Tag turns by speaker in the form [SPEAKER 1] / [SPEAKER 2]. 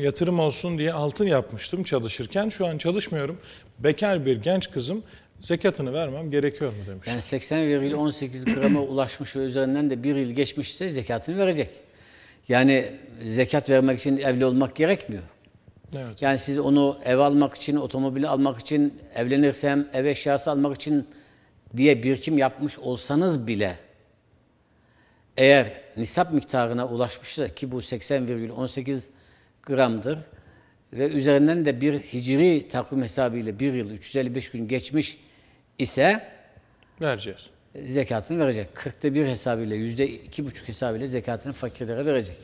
[SPEAKER 1] Yatırım olsun diye altın yapmıştım çalışırken. Şu an çalışmıyorum. Bekar bir genç kızım zekatını vermem gerekiyor mu demiş.
[SPEAKER 2] Yani 80,18 grama ulaşmış ve üzerinden de bir yıl geçmişse zekatını verecek. Yani zekat vermek için evli olmak gerekmiyor.
[SPEAKER 1] Evet.
[SPEAKER 2] Yani siz onu ev almak için, otomobili almak için, evlenirsem ev eşyası almak için diye birikim yapmış olsanız bile eğer nisap miktarına ulaşmışsa ki bu 80,18 gramdır ve üzerinden de bir hicri takvim hesabıyla bir yıl 355 gün geçmiş ise
[SPEAKER 1] Vereceğiz.
[SPEAKER 2] zekatını verecek. 40'ta bir hesabıyla, yüzde iki buçuk hesabıyla zekatını fakirlere verecek.